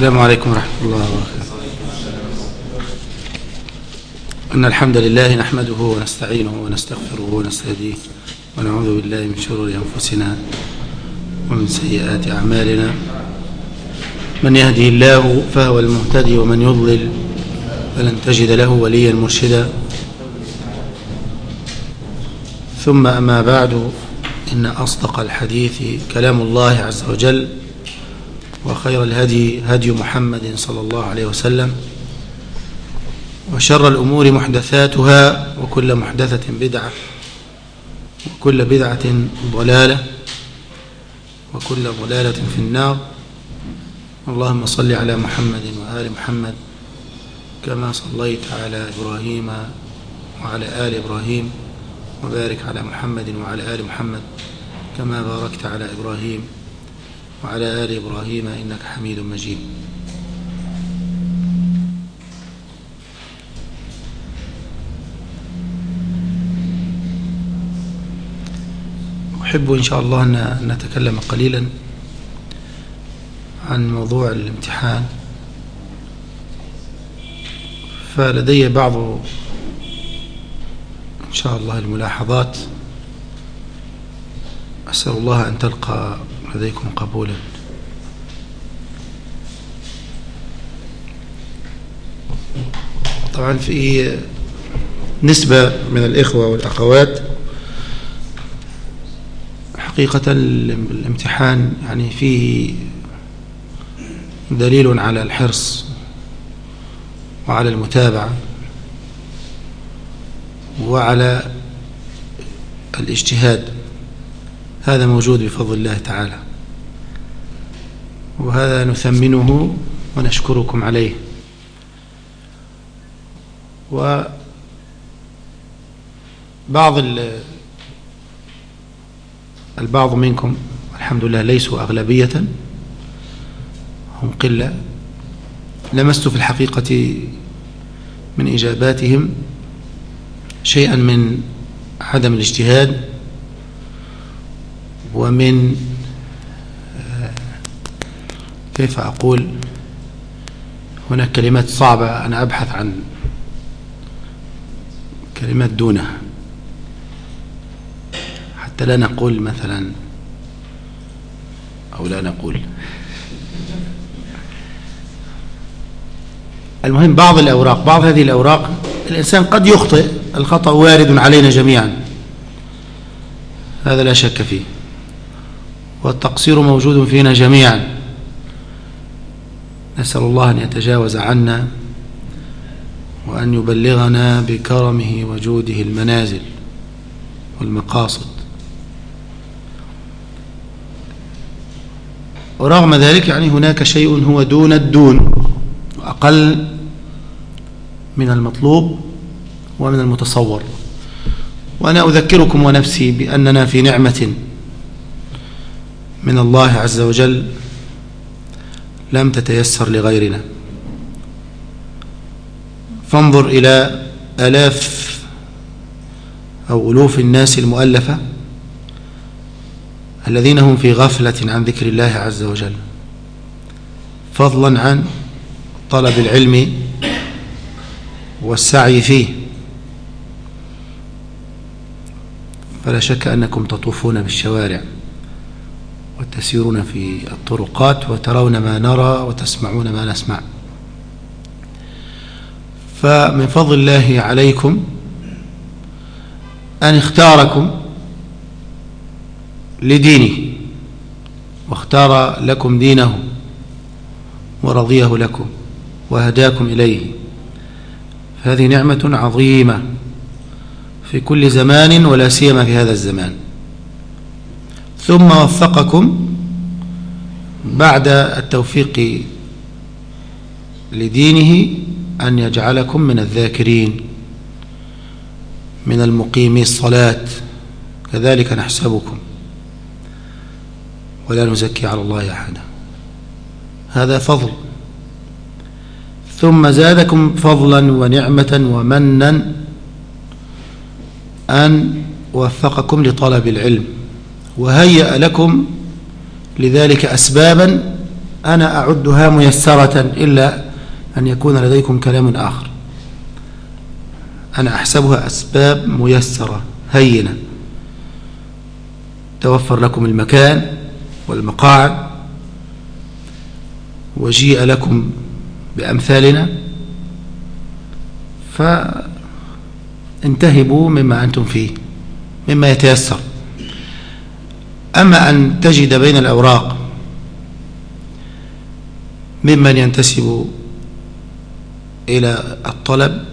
السلام عليكم ورحمة الله وبركاته. إن الحمد لله نحمده ونستعينه ونستغفره ونستهديه ونعوذ بالله من شرور أنفسنا ومن سيئات أعمالنا. من يهده الله فهو المهتدي ومن يضلل فلن تجد له وليا مرشدا. ثم أما بعد إن أصدق الحديث كلام الله عز وجل. وخير الهدي هدي محمد صلى الله عليه وسلم وشر الأمور محدثاتها وكل محدثة بدعة وكل بدعة ضلالة وكل ضلالة في النار اللهم صل على محمد وآل محمد كما صليت على إبراهيم وعلى آل إبراهيم وبارك على محمد وعلى آل محمد كما باركت على إبراهيم وعلى آل إبراهيم إنك حميد مجيد. أحب إن شاء الله أن نتكلم قليلا عن موضوع الامتحان. فلدي بعض إن شاء الله الملاحظات. أسأل الله أن تلقى لديكم قبولا. طبعا في نسبة من الإخوة والأخوات حقيقة الامتحان يعني فيه دليل على الحرص وعلى المتابعة وعلى الاجتهاد. هذا موجود بفضل الله تعالى. وهذا نثمنه ونشكركم عليه. وبعض البعض منكم الحمد لله ليسوا أغلبية هم قلة. لمست في الحقيقة من إجاباتهم شيئا من عدم الاجتهاد. ومن كيف أقول؟ هناك كلمات صعبة أنا أبحث عن كلمات دونها. حتى لا نقول مثلا أو لا نقول. المهم بعض الأوراق بعض هذه الأوراق الإنسان قد يخطئ الخطأ وارد علينا جميعا. هذا لا شك فيه. والتقصير موجود فينا جميعا. نسأل الله أن يتجاوز عنا وأن يبلغنا بكرمه وجوده المنازل والمقاصد. ورغم ذلك يعني هناك شيء هو دون الدون وأقل من المطلوب ومن المتصور. وأنا أذكركم ونفسي بأننا في نعمة من الله عز وجل لم تتيسر لغيرنا. فانظر إلى ألاف أو ألوف الناس المؤلفة الذين هم في غفلة عن ذكر الله عز وجل. فضلا عن طلب العلم والسعي فيه. فلا شك أنكم تطوفون بالشوارع. وتسيرون في الطرقات وترون ما نرى وتسمعون ما نسمع. فمن فضل الله عليكم أن اختاركم لدينه واختار لكم دينه ورضيه لكم وهداكم إليه. فهذه نعمة عظيمة في كل زمان ولا سيما في هذا الزمان. ثم وفقكم بعد التوفيق لدينه أن يجعلكم من الذاكرين من المقيمي الصلاة. كذلك نحسبكم. ولا نزكي على الله أحدا. هذا فضل. ثم زادكم فضلا ونعمة ومنا أن وفقكم لطلب العلم. وهيأ لكم لذلك أسبابا أنا أعدها ميسرة إلا أن يكون لديكم كلام آخر. أنا أحسبها أسباب ميسرة هينة. توفر لكم المكان والمقاعد وجيء لكم بأمثالنا. فانتهبوا مما أنتم فيه مما يتيسر. أما أن تجد بين الأوراق ممن ينتسب إلى الطلب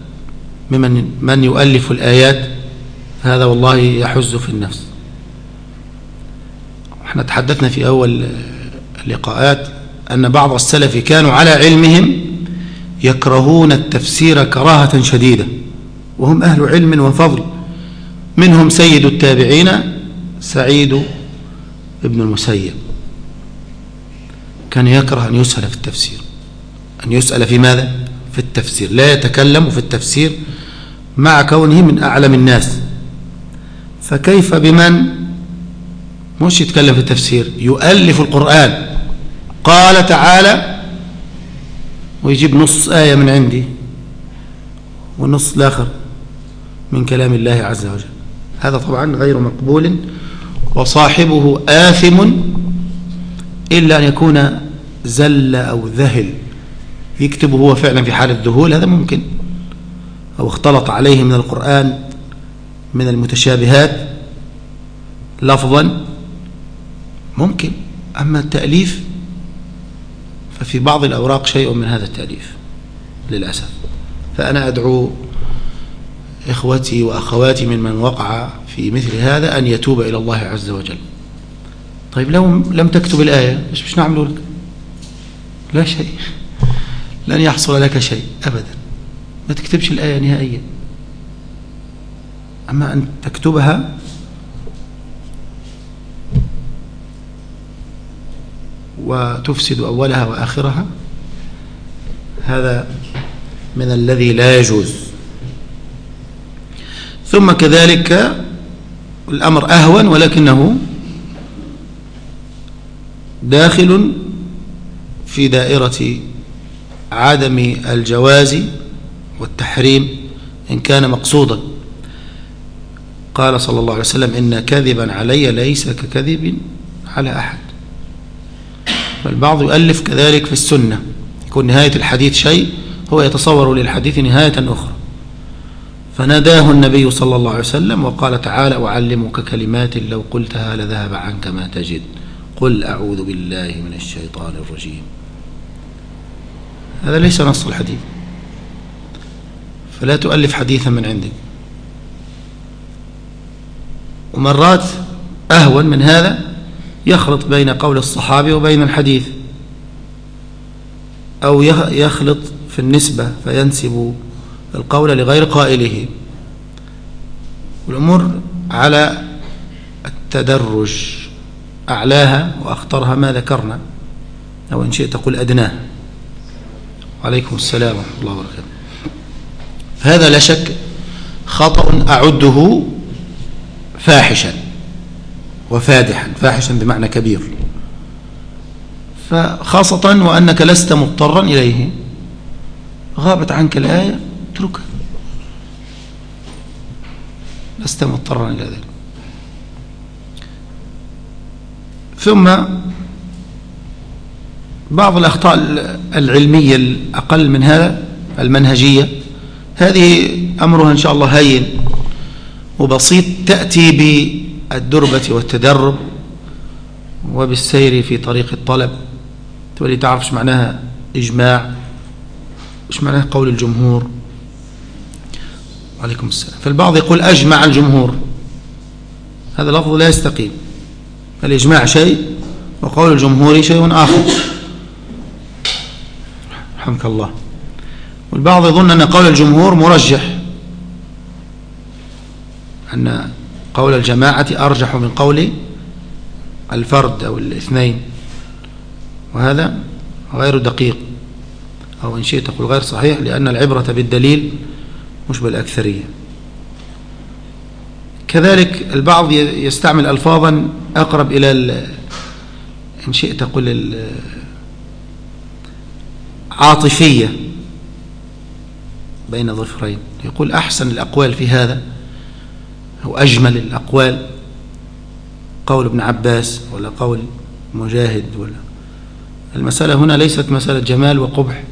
ممن من يؤلف الآيات هذا والله يحز في النفس. إحنا تحدثنا في أول اللقاءات أن بعض السلف كانوا على علمهم يكرهون التفسير كراهة شديدة وهم أهل علم وفضل. منهم سيد التابعين سعيد ابن المسيب. كان يكره أن يسأل في التفسير. أن يسأل في ماذا؟ في التفسير. لا يتكلم في التفسير مع كونه من أعلم الناس. فكيف بمن؟ مش يتكلم في التفسير يؤلف القرآن. قال تعالى ويجيب نص آية من عندي والنص الآخر من كلام الله عز وجل. هذا طبعا غير مقبول وصاحبه آثم إلا أن يكون زل أو ذهل. يكتب هو فعلا في حال الذهول هذا ممكن. أو اختلط عليه من القرآن من المتشابهات. لفظا ممكن. أما التأليف ففي بعض الأوراق شيء من هذا التأليف للأسف. فأنا أدعو إخوتي وأخواتي ممن وقع في مثل هذا أن يتوب إلى الله عز وجل. طيب لو لم تكتب الآية إيش مش نعمل لك؟ لا شيء. لن يحصل لك شيء أبدا. ما تكتبش الآية نهائيا. أما أن تكتبها وتفسد أولها وآخرها هذا من الذي لا يجوز. ثم كذلك الأمر أهون ولكنه داخل في دائرة عدم الجواز والتحريم إن كان مقصودا. قال صلى الله عليه وسلم إن كذبا علي ليس ككذب على أحد. فالبعض يؤلف كذلك في السنة. يكون نهاية الحديث شيء هو يتصور للحديث نهاية أخرى. فناداه النبي صلى الله عليه وسلم وقال تعالى أعلمك كلمات لو قلتها لذهب عنك ما تجد. قل أعوذ بالله من الشيطان الرجيم. هذا ليس نص الحديث. فلا تؤلف حديثا من عندك. ومرات أهون من هذا يخلط بين قول الصحابي وبين الحديث. أو يخلط في النسبة فينسب القول لغير قائله. والأمور على التدرج. أعلاها وأخطرها ما ذكرنا. أو إن شئت قل أدناها وعليكم السلام ورحمة الله وبركاته. هذا لا شك خطأ أعده فاحشا وفادحا. فاحشا بمعنى كبير. فخاصة وأنك لست مضطرا إليه غابت عنك الآية اتركها لست مضطرا إلى ذلك. ثم بعض الأخطاء العلمية الأقل من هذا المنهجية. هذه أمرها إن شاء الله هين وبسيط تأتي بالدربة والتدرب وبالسير في طريق الطلب. تولي تعرف إيش معناها إجماع؟ إيش معناها قول الجمهور؟ وعليكم السلام. فالبعض يقول أجمع الجمهور. هذا لفظ لا يستقيم. الإجماع شيء وقول الجمهور شيء آخر؟ رحمك الله. والبعض يظن أن قول الجمهور مرجح. أن قول الجماعة أرجح من قول الفرد أو الاثنين. وهذا غير دقيق. أو إن شئت تقول غير صحيح لأن العبرة بالدليل مش بالأكثرية. كذلك البعض يستعمل ألفاظا أقرب إلى إن شئت تقول عاطفية. بين ظفرين يقول أحسن الأقوال في هذا أو أجمل الأقوال قول ابن عباس ولا قول مجاهد ولا. المسألة هنا ليست مسألة جمال وقبح.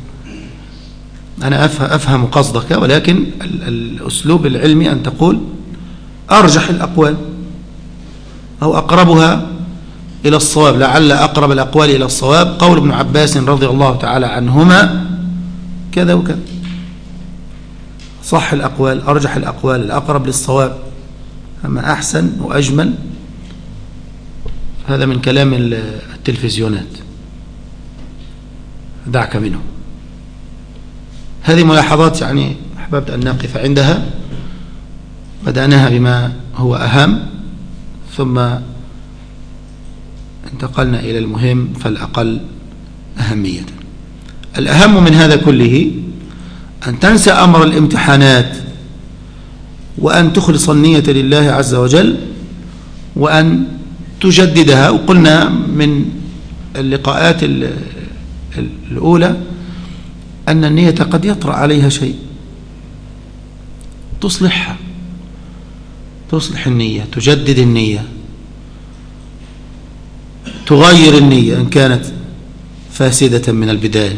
أنا أفهم قصدك ولكن الأسلوب العلمي أن تقول أرجح الأقوال أو أقربها إلى الصواب لعل أقرب الأقوال إلى الصواب. قول ابن عباس رضي الله تعالى عنهما كذا وكذا. صح الأقوال أرجح الأقوال الأقرب للصواب. أما أحسن وأجمل هذا من كلام التلفزيونات. دعك منه هذه ملاحظات يعني أحببت أن نقف عندها. بدأناها بما هو أهم. ثم انتقلنا إلى المهم فالأقل أهمية. الأهم من هذا كله أن تنسى أمر الامتحانات وأن تخلص النية لله عز وجل وأن تجددها. وقلنا من اللقاءات الأولى أن النية قد يطرأ عليها شيء. تصلحها تصلح النية تجدد النية تغير النية إن كانت فاسدة من البداية.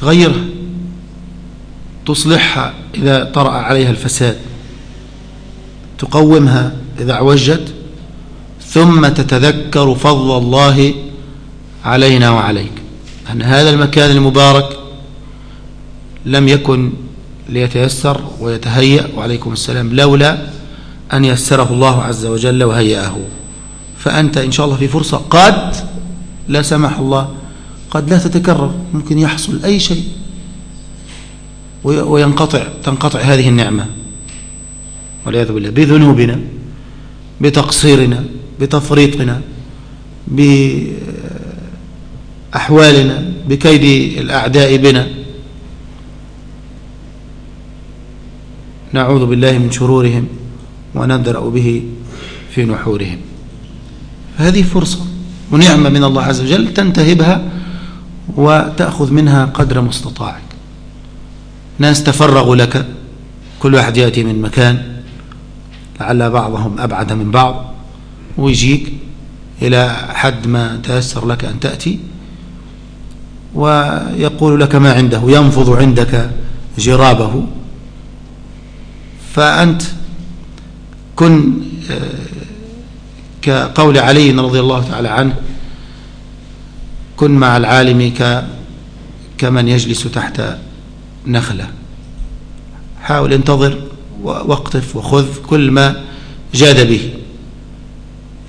تغيرها تصلحها إذا طرأ عليها الفساد. تقومها إذا عوجت ثم تتذكر فضل الله علينا وعليك. أن هذا المكان المبارك لم يكن ليتيسر ويتهيأ وعليكم السلام لولا أن يسره الله عز وجل وهيأه. فأنت إن شاء الله في فرصة قد لا سمح الله قد لا تتكرر ممكن يحصل أي شيء وينقطع تنقطع هذه النعمة. والعياذ بالله بذنوبنا بتقصيرنا بتفريطنا بأحوالنا بكيد الأعداء بنا. نعوذ بالله من شرورهم وندرأ به في نحورهم. هذه فرصة ونعمة من الله عز وجل تنتهبها وتأخذ منها قدر مستطاعك. ناس تفرغوا لك. كل واحد يأتي من مكان لعل بعضهم أبعد من بعض ويجيك إلى حد ما تيسر لك أن تأتي ويقول لك ما عنده ينفض عندك جرابه. فأنت كن آه، كقول علي رضي الله تعالى عنه كن مع العالم كمن يجلس تحت نخلة. حاول انتظر واقطف وخذ كل ما جاد به.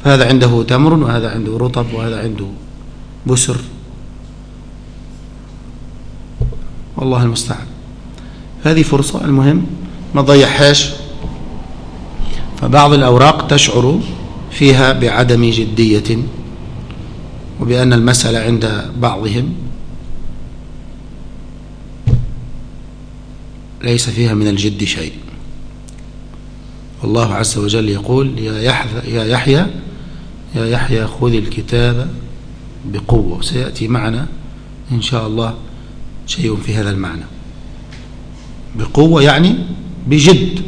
فهذا عنده تمر وهذا عنده رطب وهذا عنده بسر. والله المستعان. هذه فرصة المهم ما تضيعهاش فبعض الأوراق تشعر فيها بعدم جدية وبأن المسألة عند بعضهم ليس فيها من الجد شيء. والله عز وجل يقول يا يحيى يا يحيى خذ الكتاب بقوة. سيأتي معنا إن شاء الله شيء في هذا المعنى. بقوة يعني بجد.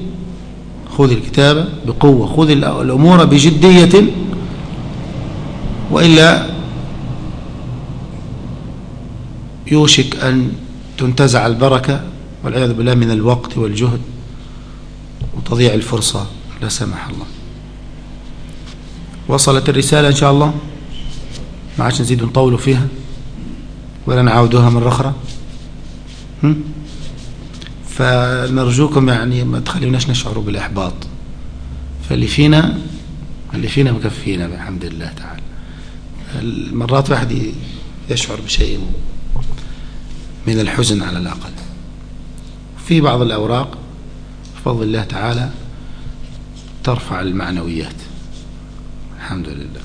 خذ الكتاب بقوة خذ الأمور بجدية وإلا يوشك أن تنتزع البركة والعياذ بالله من الوقت والجهد وتضيع الفرصة. لا سمح الله. وصلت الرسالة إن شاء الله. ما عادش نزيد نطول فيها ولا نعاودوها مرة أخرى. فنرجوكم يعني ما تخليناش نشعر بالإحباط. فاللي فينا اللي فينا مكفينا بحمد الله تعالى. المرات واحد يشعر بشيء من الحزن على الأقل. في بعض الأوراق بفضل الله تعالى ترفع المعنويات. الحمد لله.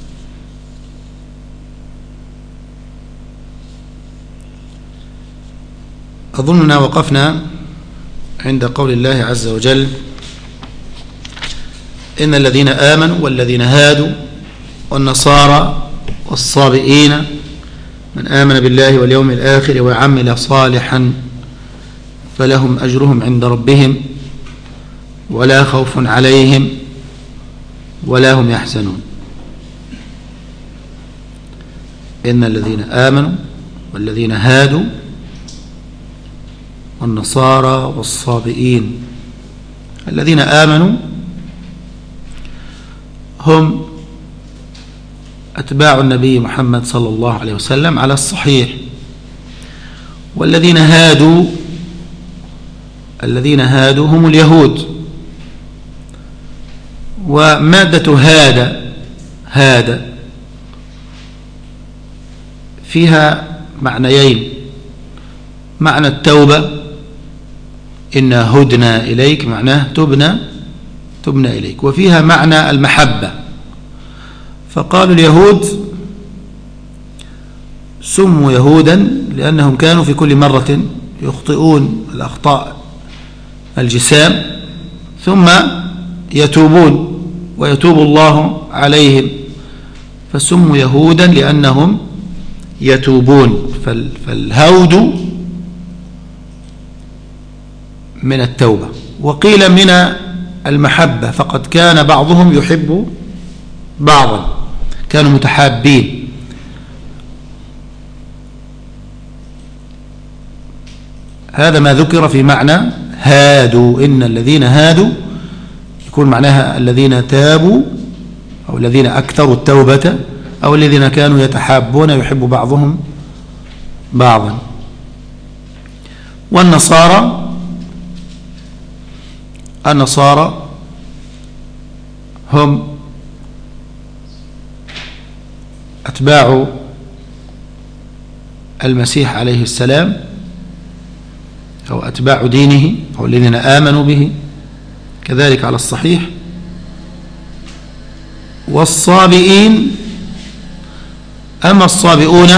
أظننا وقفنا عند قول الله عز وجل إن الذين آمنوا والذين هادوا والنصارى والصابئين من آمن بالله واليوم الآخر وعمل صالحا فلهم أجرهم عند ربهم ولا خوف عليهم ولا هم يحزنون. إن الذين آمنوا والذين هادوا والنصارى والصابئين. الذين آمنوا هم أتباع النبي محمد صلى الله عليه وسلم على الصحيح. والذين هادوا الذين هادوا هم اليهود. ومادة هاد هاد فيها معنيين. معنى التوبة إنا هدنا إليك معناه تبنى تبنى إليك. وفيها معنى المحبة. فقالوا اليهود سموا يهودا لأنهم كانوا في كل مرة يخطئون الأخطاء الجسام ثم يتوبون ويتوب الله عليهم. فسموا يهودا لأنهم يتوبون. فالهود من التوبة. وقيل من المحبة فقد كان بعضهم يحب بعضا كانوا متحابين. هذا ما ذكر في معنى هادوا. إن الذين هادوا يكون معناها الذين تابوا أو الذين أكثروا التوبة أو الذين كانوا يتحابون يحب بعضهم بعضا. والنصارى النصارى هم أتباع المسيح عليه السلام أو أتباع دينه أو الذين آمنوا به كذلك على الصحيح. والصابئين أما الصابئون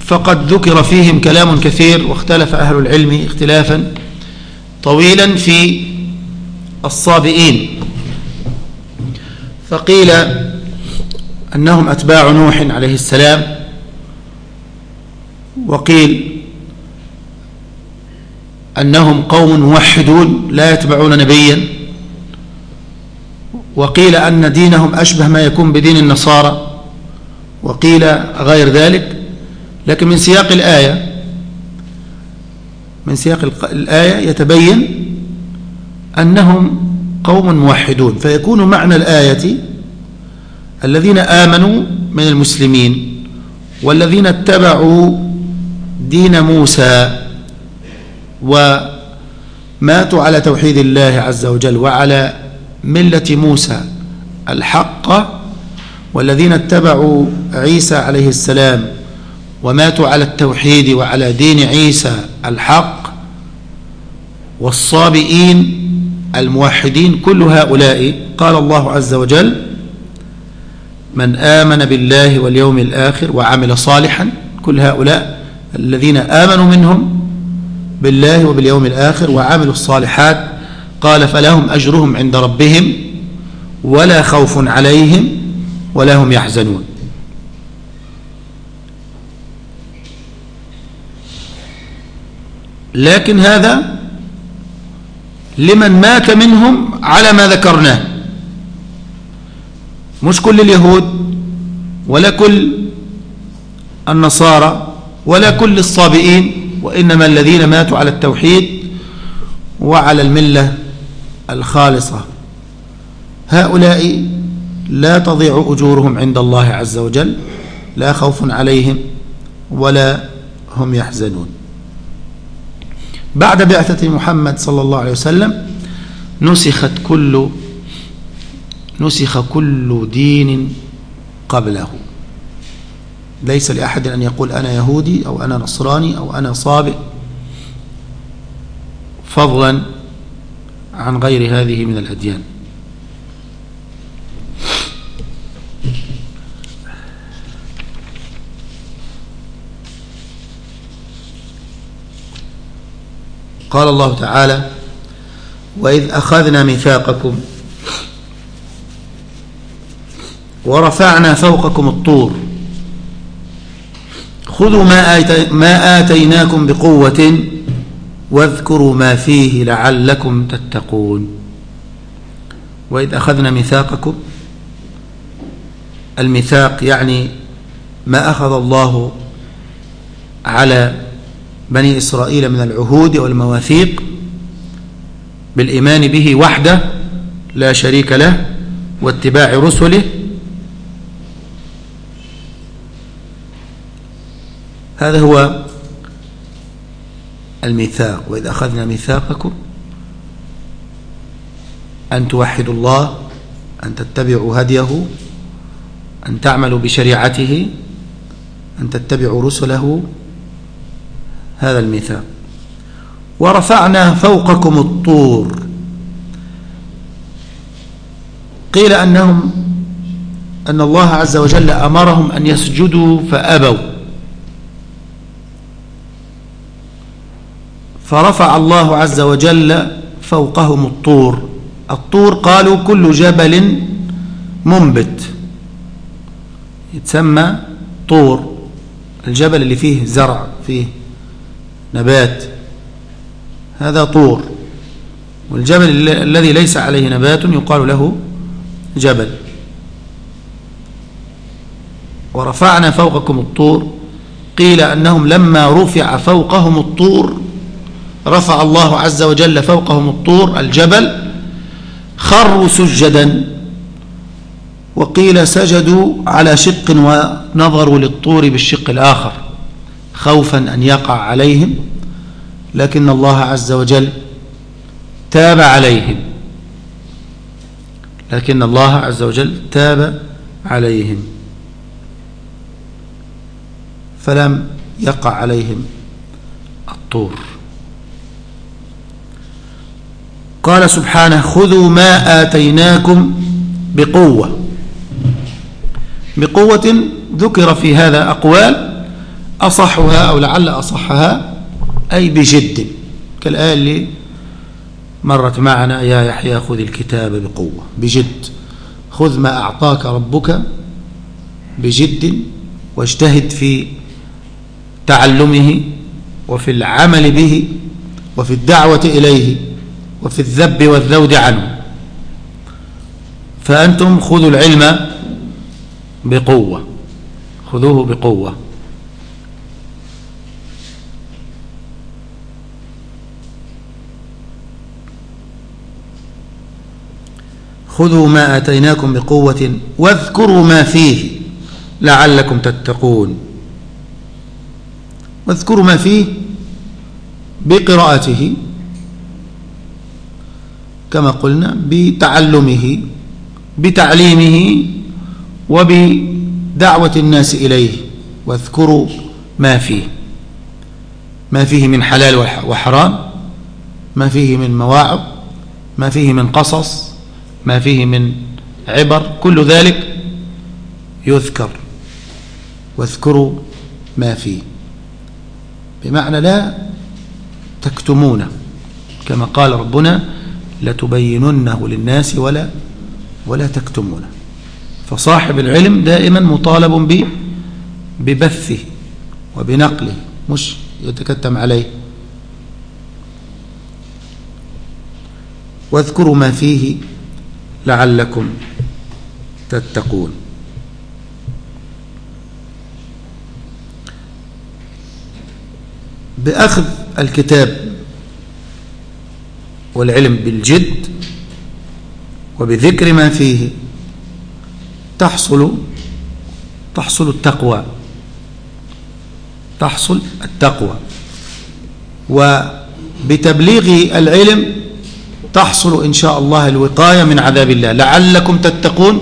فقد ذكر فيهم كلام كثير واختلف أهل العلم اختلافا. طويلا في الصابئين. فقيل أنهم أتباع نوح عليه السلام وقيل أنهم قوم موحدون لا يتبعون نبيا وقيل أن دينهم أشبه ما يكون بدين النصارى وقيل غير ذلك. لكن من سياق الآية من سياق الآية يتبين أنهم قوم موحدون فيكون معنى الآية الذين آمنوا من المسلمين والذين اتبعوا دين موسى وماتوا على توحيد الله عز وجل وعلى ملة موسى الحق والذين اتبعوا عيسى عليه السلام وماتوا على التوحيد وعلى دين عيسى الحق والصابئين الموحدين كل هؤلاء قال الله عز وجل من آمن بالله واليوم الآخر وعمل صالحا كل هؤلاء الذين آمنوا منهم بالله وباليوم الآخر وعملوا الصالحات قال فلهم أجرهم عند ربهم ولا خوف عليهم ولا هم يحزنون. لكن هذا لمن مات منهم على ما ذكرناه. مش كل اليهود ولا كل النصارى ولا كل الصابئين وإنما الذين ماتوا على التوحيد وعلى الملة الخالصة. هؤلاء لا تضيع أجورهم عند الله عز وجل لا خوف عليهم ولا هم يحزنون. بعد بعثة محمد صلى الله عليه وسلم نسخت كل نسخ كل دين قبله. ليس لأحد أن يقول أنا يهودي أو أنا نصراني أو أنا صابئ فضلا عن غير هذه من الأديان. قال الله تعالى وإذ أخذنا ميثاقكم ورفعنا فوقكم الطور خذوا ما, آتي ما آتيناكم بقوة واذكروا ما فيه لعلكم تتقون. وإذ أخذنا ميثاقكم الميثاق يعني ما أخذ الله على بني إسرائيل من العهود والمواثيق بالإيمان به وحده لا شريك له واتباع رسله. هذا هو الميثاق وإذا أخذنا ميثاقكم أن توحدوا الله أن تتبعوا هديه أن تعملوا بشريعته أن تتبعوا رسله. هذا الميثاق ورفعنا فوقكم الطور. قيل أنهم أن الله عز وجل أمرهم أن يسجدوا فأبوا. فرفع الله عز وجل فوقهم الطور. الطور قالوا كل جبل منبت. يتسمى طور. الجبل اللي فيه زرع فيه نبات. هذا طور. والجبل الذي ليس عليه نبات يقال له جبل. ورفعنا فوقكم الطور. قيل أنهم لما رفع فوقهم الطور رفع الله عز وجل فوقهم الطور الجبل خروا سجدا. وقيل سجدوا على شق ونظروا للطور بالشق الآخر. خوفا أن يقع عليهم لكن الله عز وجل تاب عليهم. لكن الله عز وجل تاب عليهم. فلم يقع عليهم الطور. قال سبحانه خذوا ما آتيناكم بقوة. بقوة ذكر في هذا أقوال أصحها أو لعل أصحها؟ أي بجد. كالآية اللي مرت معنا يا يحيى خذ الكتاب بقوة. بجد. خذ ما أعطاك ربك بجد واجتهد في تعلمه وفي العمل به وفي الدعوة إليه وفي الذب والذود عنه. فأنتم خذوا العلم بقوة. خذوه بقوة. خذوا ما آتيناكم بقوة واذكروا ما فيه لعلكم تتقون. واذكروا ما فيه بقراءته كما قلنا بتعلمه بتعليمه وبدعوة الناس إليه. واذكروا ما فيه. ما فيه من حلال وحرام ما فيه من مواعظ ما فيه من قصص ما فيه من عبر كل ذلك يذكر. واذكروا ما فيه. بمعنى لا تكتمونه كما قال ربنا لتبيننه للناس ولا ولا تكتمونه فصاحب العلم دائما مطالب ببثه وبنقله مش يتكتم عليه. واذكروا ما فيه لعلكم تتقون. بأخذ الكتاب والعلم بالجد وبذكر ما فيه تحصل تحصل التقوى. تحصل التقوى. وبتبليغ العلم تحصل إن شاء الله الوقاية من عذاب الله. لعلكم تتقون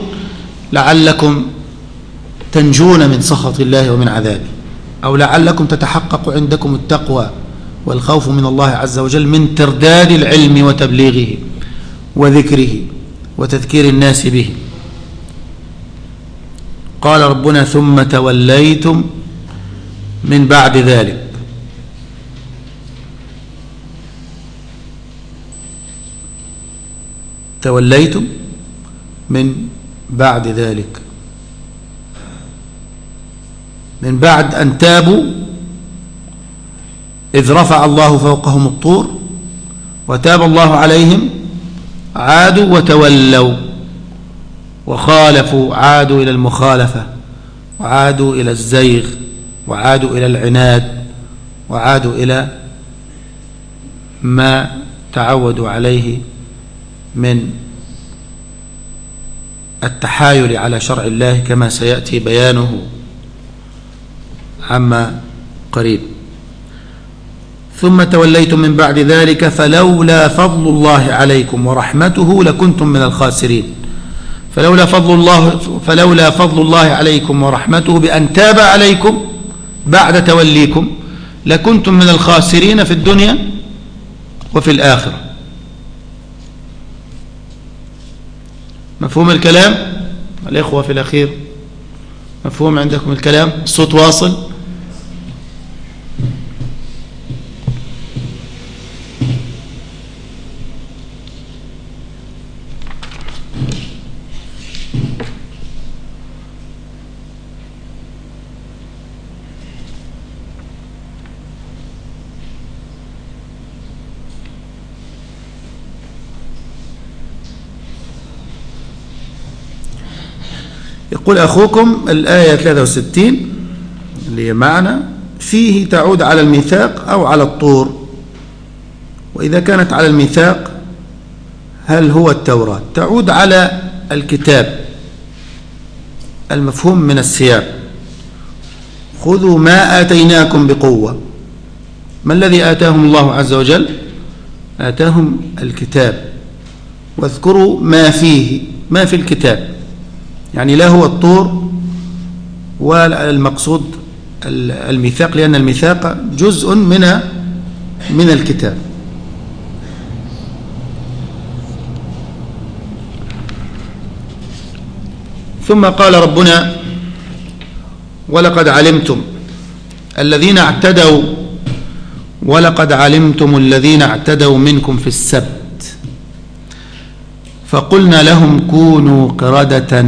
لعلكم تنجون من سخط الله ومن عذابه. أو لعلكم تتحقق عندكم التقوى والخوف من الله عز وجل من ترداد العلم وتبليغه وذكره وتذكير الناس به. قال ربنا ثم توليتم من بعد ذلك. توليتم من بعد ذلك. من بعد أن تابوا إذ رفع الله فوقهم الطور وتاب الله عليهم عادوا وتولوا وخالفوا عادوا إلى المخالفة وعادوا إلى الزيغ وعادوا إلى العناد وعادوا إلى ما تعودوا عليه من التحايل على شرع الله كما سيأتي بيانه عما قريب. ثم توليتم من بعد ذلك فلولا فضل الله عليكم ورحمته لكنتم من الخاسرين. فلولا فضل الله فلولا فضل الله عليكم ورحمته بأن تاب عليكم بعد توليكم لكنتم من الخاسرين في الدنيا وفي الآخرة. مفهوم الكلام؟ الإخوة في الأخير. مفهوم عندكم الكلام؟ الصوت واصل. يقول أخوكم الآية 63 اللي معنا فيه تعود على الميثاق أو على الطور. وإذا كانت على الميثاق هل هو التوراة؟ تعود على الكتاب المفهوم من السياق خذوا ما آتيناكم بقوة. ما الذي آتاهم الله عز وجل؟ آتاهم الكتاب. واذكروا ما فيه ما في الكتاب. يعني لا هو الطور والمقصود الميثاق لأن الميثاق جزء من من الكتاب. ثم قال ربنا ولقد علمتم الذين اعتدوا ولقد علمتم الذين اعتدوا منكم في السبت فقلنا لهم كونوا قردة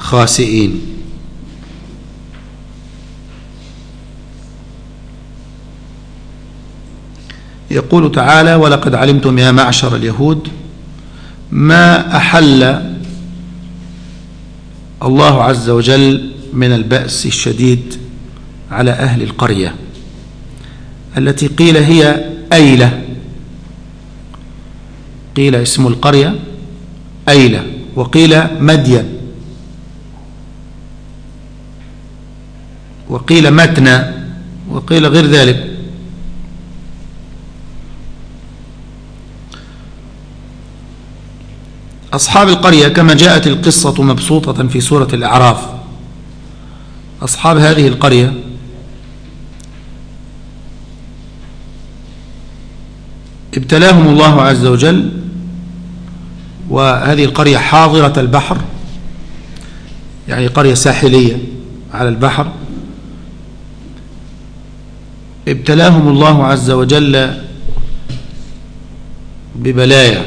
خاسئين. يقول تعالى ولقد علمتم يا معشر اليهود ما أحل الله عز وجل من البأس الشديد على أهل القرية التي قيل هي أيلة. قيل اسم القرية أيلة وقيل مدين. وقيل متنى وقيل غير ذلك. أصحاب القرية كما جاءت القصة مبسوطة في سورة الأعراف. أصحاب هذه القرية ابتلاهم الله عز وجل وهذه القرية حاضرة البحر يعني قرية ساحلية على البحر. ابتلاهم الله عز وجل ببلايا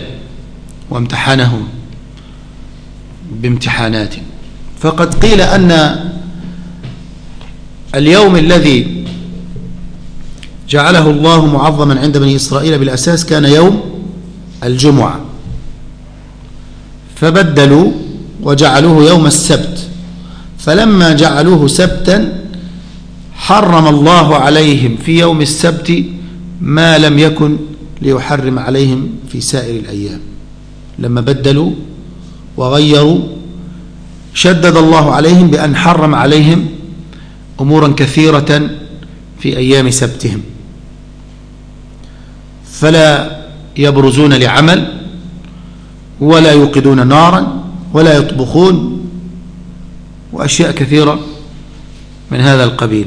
وامتحنهم بامتحانات. فقد قيل أن اليوم الذي جعله الله معظما عند بني إسرائيل بالأساس كان يوم الجمعة. فبدلوا وجعلوه يوم السبت. فلما جعلوه سبتا حرم الله عليهم في يوم السبت ما لم يكن ليحرم عليهم في سائر الأيام. لما بدلوا وغيروا شدد الله عليهم بأن حرم عليهم أمورا كثيرة في أيام سبتهم. فلا يبرزون لعمل ولا يوقدون نارا ولا يطبخون وأشياء كثيرة من هذا القبيل.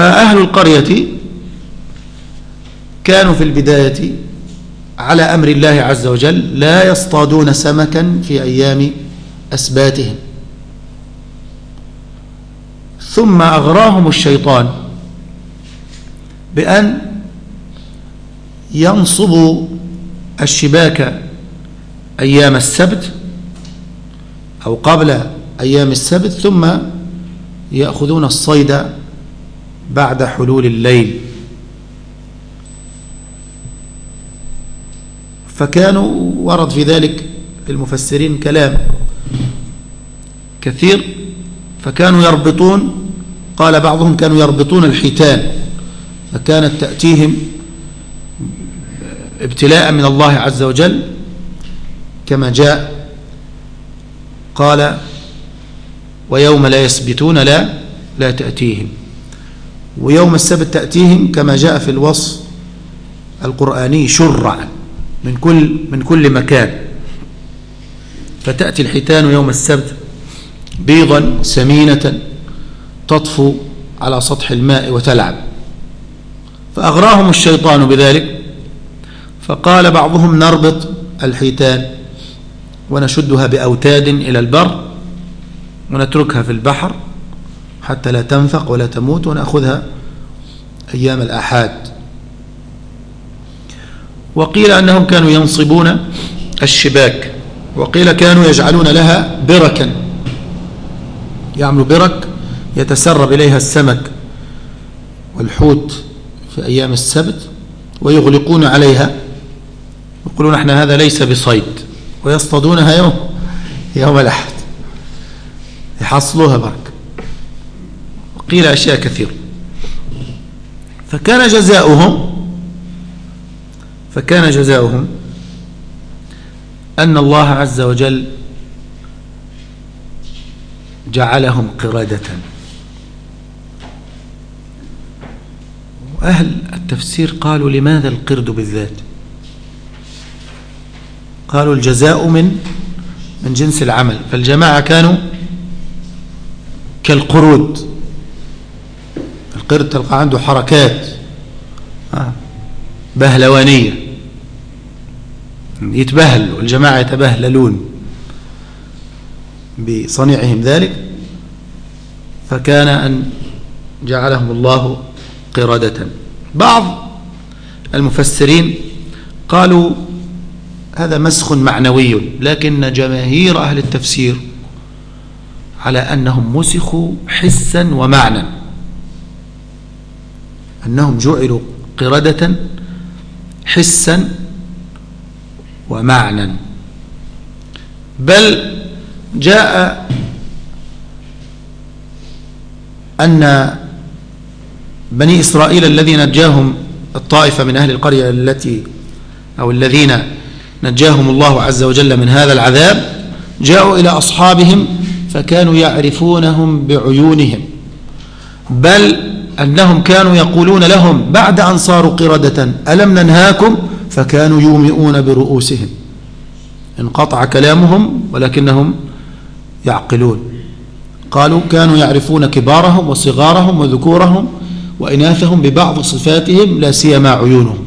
فأهل القرية كانوا في البداية على أمر الله عز وجل لا يصطادون سمكا في أيام أسباتهم. ثم أغراهم الشيطان بأن ينصبوا الشباك أيام السبت أو قبل أيام السبت ثم يأخذون الصيد بعد حلول الليل. فكانوا ورد في ذلك المفسرين كلام كثير. فكانوا يربطون قال بعضهم كانوا يربطون الحيتان فكانت تأتيهم ابتلاء من الله عز وجل كما جاء. قال ويوم لا يسبتون لا لا تأتيهم. ويوم السبت تأتيهم كما جاء في الوصف القرآني شرعا من كل من كل مكان. فتأتي الحيتان يوم السبت بيضا سمينة تطفو على سطح الماء وتلعب. فأغراهم الشيطان بذلك فقال بعضهم نربط الحيتان ونشدها بأوتاد إلى البر ونتركها في البحر. حتى لا تنفق ولا تموت ونأخذها أيام الآحاد وقيل أنهم كانوا ينصبون الشباك وقيل كانوا يجعلون لها بركا. يعملوا برك يتسرب إليها السمك والحوت في أيام السبت ويغلقون عليها. يقولون إحنا هذا ليس بصيد ويصطادونها يوم يوم الأحد. يحصلوها برك وقيل أشياء كثيرة. فكان جزاؤهم فكان جزاؤهم أن الله عز وجل جعلهم قردة. وأهل التفسير قالوا لماذا القرد بالذات؟ قالوا الجزاء من من جنس العمل. فالجماعة كانوا كالقرود. القرد تلقى عنده حركات آه، بهلوانية. يتبهل والجماعة يتبهللون بصنيعهم ذلك. فكان أن جعلهم الله قردة. بعض المفسرين قالوا هذا مسخ معنوي لكن جماهير أهل التفسير على أنهم مسخوا حسا ومعنى. أنهم جعلوا قردة حسا ومعنى بل جاء أن بني إسرائيل الذين نجاهم الطائفة من أهل القرية التي أو الذين نجاهم الله عز وجل من هذا العذاب جاءوا إلى أصحابهم فكانوا يعرفونهم بعيونهم. بل أنهم كانوا يقولون لهم بعد أن صاروا قردة ألم ننهاكم؟ فكانوا يومئون برؤوسهم. انقطع كلامهم ولكنهم يعقلون. قالوا كانوا يعرفون كبارهم وصغارهم وذكورهم وإناثهم ببعض صفاتهم لا سيما عيونهم.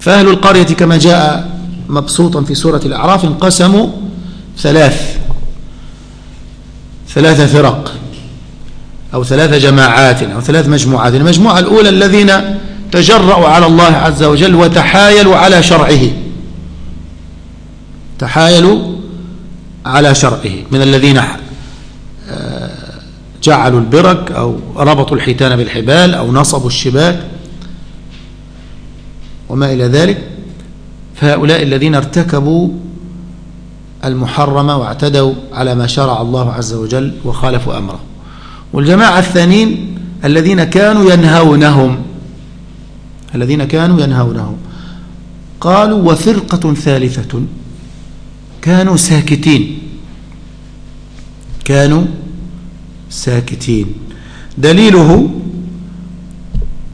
فأهل القرية كما جاء مبسوطا في سورة الأعراف انقسموا ثلاث ثلاث فرق. أو ثلاث جماعات أو ثلاث مجموعات. المجموعة الأولى الذين تجرأوا على الله عز وجل وتحايلوا على شرعه. تحايلوا على شرعه. من الذين آه، جعلوا البرك أو ربطوا الحيتان بالحبال أو نصبوا الشباك وما إلى ذلك. فهؤلاء الذين ارتكبوا المحرمة واعتدوا على ما شرع الله عز وجل وخالفوا أمره. والجماعة الثانيين الذين كانوا ينهونهم الذين كانوا ينهونهم. قالوا وفرقة ثالثة كانوا ساكتين. كانوا ساكتين. دليله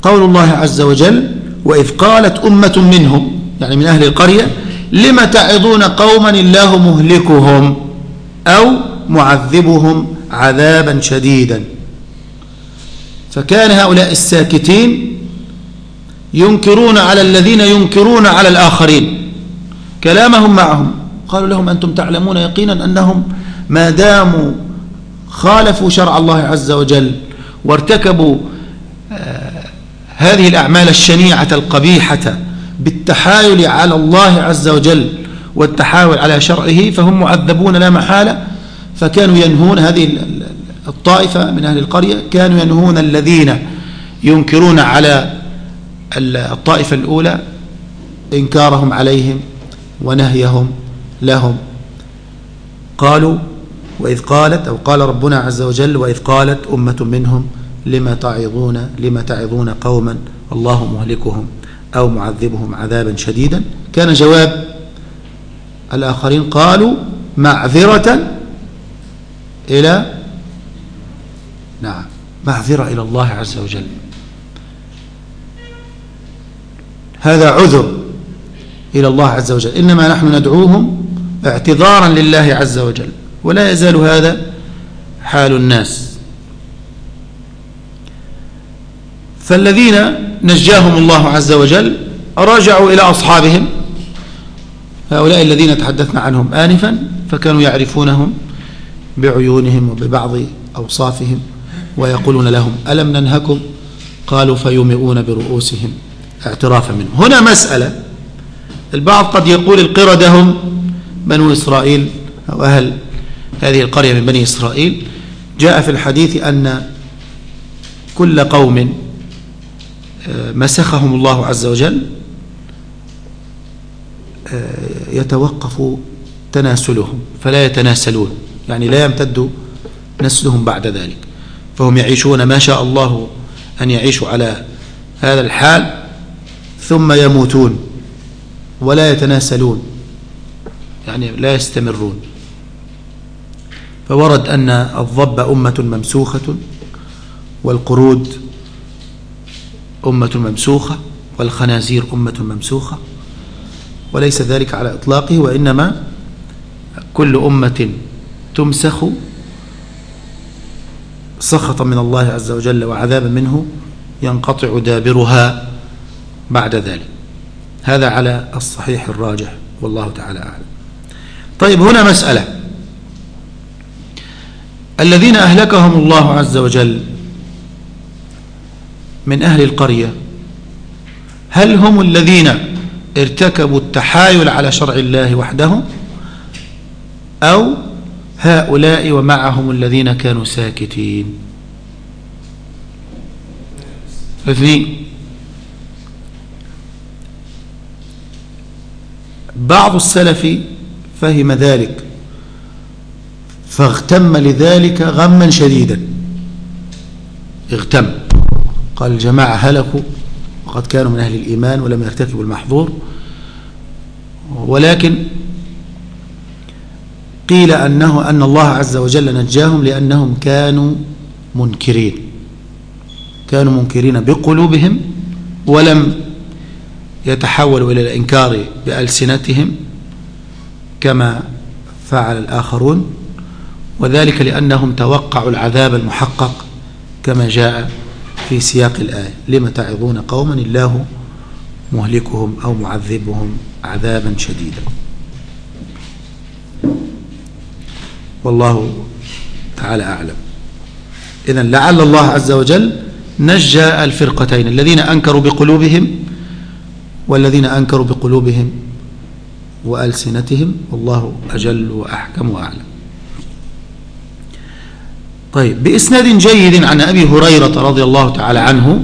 قول الله عز وجل وإذ قالت أمة منهم يعني من أهل القرية لم تعظون قوما الله مهلكهم أو معذبهم؟ عذابا شديدا. فكان هؤلاء الساكتين ينكرون على الذين ينكرون على الآخرين. كلامهم معهم. قالوا لهم أنتم تعلمون يقينا أنهم ما داموا خالفوا شرع الله عز وجل وارتكبوا آه، هذه الأعمال الشنيعة القبيحة بالتحايل على الله عز وجل والتحايل على شرعه فهم معذبون لا محالة. فكانوا ينهون هذه الطائفة من أهل القرية كانوا ينهون الذين ينكرون على الطائفة الأولى إنكارهم عليهم ونهيهم لهم. قالوا وإذ قالت أو قال ربنا عز وجل وإذ قالت أمة منهم لما تعظون لما تعظون قوما الله مهلكهم أو معذبهم عذابا شديدا؟ كان جواب الآخرين قالوا معذرة إلى نعم معذرة إلى الله عز وجل. هذا عذر إلى الله عز وجل. إنما نحن ندعوهم اعتذارا لله عز وجل ولا يزال هذا حال الناس. فالذين نجاهم الله عز وجل رجعوا إلى أصحابهم. هؤلاء الذين تحدثنا عنهم آنفا فكانوا يعرفونهم. بعيونهم وببعض أوصافهم ويقولون لهم ألم ننهكم؟ قالوا فيومئون برؤوسهم. اعترافا منه هنا مسألة. البعض قد يقول القردة هم بنو إسرائيل أو أهل هذه القرية من بني إسرائيل. جاء في الحديث أن كل قوم آه، مسخهم الله عز وجل آه، يتوقف تناسلهم فلا يتناسلون. يعني لا يمتد نسلهم بعد ذلك. فهم يعيشون ما شاء الله أن يعيشوا على هذا الحال ثم يموتون ولا يتناسلون يعني لا يستمرون. فورد أن الضب أمة ممسوخة والقرود أمة ممسوخة والخنازير أمة ممسوخة وليس ذلك على إطلاقه وإنما كل أمة تمسخ سخطا من الله عز وجل وعذابا منه ينقطع دابرها بعد ذلك. هذا على الصحيح الراجح والله تعالى أعلم. طيب هنا مسألة. الذين أهلكهم الله عز وجل من أهل القرية هل هم الذين ارتكبوا التحايل على شرع الله وحده أو هؤلاء ومعهم الذين كانوا ساكتين. اثنين. بعض السلف فهم ذلك فاغتم لذلك غما شديدا. اغتم. قال الجماعة هلكوا وقد كانوا من أهل الإيمان ولم يرتكبوا المحظور. ولكن قيل أنه أن الله عز وجل نجاهم لأنهم كانوا منكرين. كانوا منكرين بقلوبهم ولم يتحولوا إلى الإنكار بألسنتهم كما فعل الآخرون وذلك لأنهم توقعوا العذاب المحقق كما جاء في سياق الآية. لم تعظون قوما الله مهلكهم أو معذبهم عذابا شديدا. والله تعالى أعلم. إذا لعل الله عز وجل نجى الفرقتين الذين أنكروا بقلوبهم والذين أنكروا بقلوبهم وألسنتهم والله أجل وأحكم وأعلم. طيب بإسناد جيد عن أبي هريرة رضي الله تعالى عنه